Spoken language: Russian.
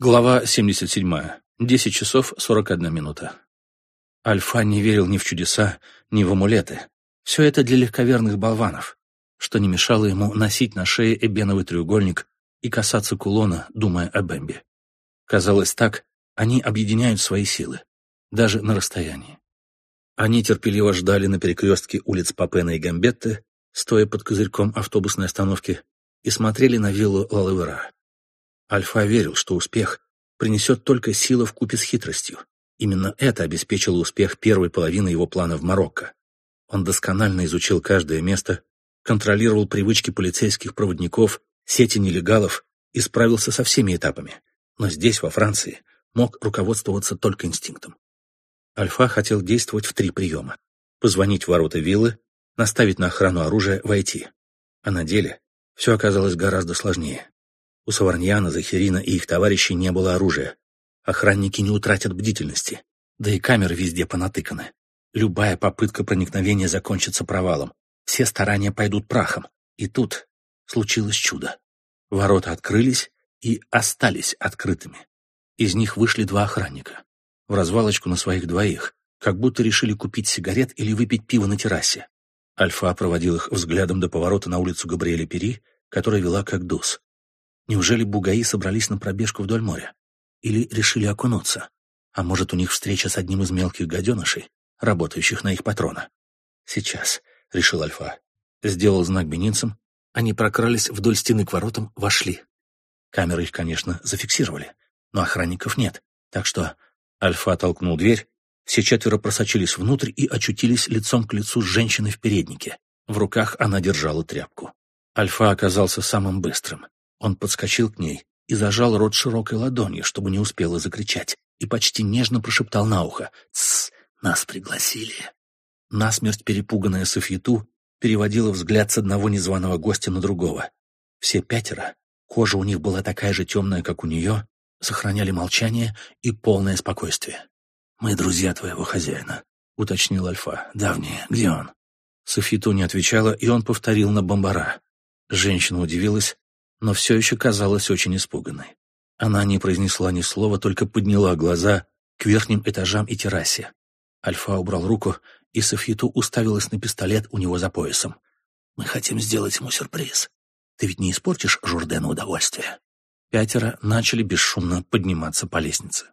Глава 77. 10 часов 41 минута. Альфа не верил ни в чудеса, ни в амулеты. Все это для легковерных болванов, что не мешало ему носить на шее эбеновый треугольник и касаться кулона, думая о Бэмби. Казалось так, они объединяют свои силы, даже на расстоянии. Они терпеливо ждали на перекрестке улиц Папена и Гамбетты, стоя под козырьком автобусной остановки, и смотрели на виллу Лалевера. Альфа верил, что успех принесет только сила в купе с хитростью. Именно это обеспечило успех первой половины его плана в Марокко. Он досконально изучил каждое место, контролировал привычки полицейских проводников, сети нелегалов и справился со всеми этапами. Но здесь, во Франции, мог руководствоваться только инстинктом. Альфа хотел действовать в три приема. Позвонить в ворота виллы, наставить на охрану оружия, войти. А на деле все оказалось гораздо сложнее. У Саварньяна, Захирина и их товарищей не было оружия. Охранники не утратят бдительности. Да и камеры везде понатыканы. Любая попытка проникновения закончится провалом. Все старания пойдут прахом. И тут случилось чудо. Ворота открылись и остались открытыми. Из них вышли два охранника. В развалочку на своих двоих, как будто решили купить сигарет или выпить пиво на террасе. Альфа проводил их взглядом до поворота на улицу Габриэля Пери, которая вела как дус. Неужели бугаи собрались на пробежку вдоль моря? Или решили окунуться? А может, у них встреча с одним из мелких гаденышей, работающих на их патрона? Сейчас, — решил Альфа. Сделал знак бенинцам. Они прокрались вдоль стены к воротам, вошли. Камеры их, конечно, зафиксировали, но охранников нет. Так что Альфа толкнул дверь, все четверо просочились внутрь и очутились лицом к лицу с женщиной в переднике. В руках она держала тряпку. Альфа оказался самым быстрым. Он подскочил к ней и зажал рот широкой ладонью, чтобы не успела закричать, и почти нежно прошептал на ухо «Тссс, нас пригласили». Насмерть перепуганная Софьету переводила взгляд с одного незваного гостя на другого. Все пятеро, кожа у них была такая же темная, как у нее, сохраняли молчание и полное спокойствие. «Мы друзья твоего хозяина», — уточнил Альфа. «Давние. Где он?» Софьету не отвечала, и он повторил на бомбара. Женщина удивилась, но все еще казалась очень испуганной. Она не произнесла ни слова, только подняла глаза к верхним этажам и террасе. Альфа убрал руку, и Софьету уставилась на пистолет у него за поясом. «Мы хотим сделать ему сюрприз. Ты ведь не испортишь Журдену удовольствие?» Пятеро начали бесшумно подниматься по лестнице.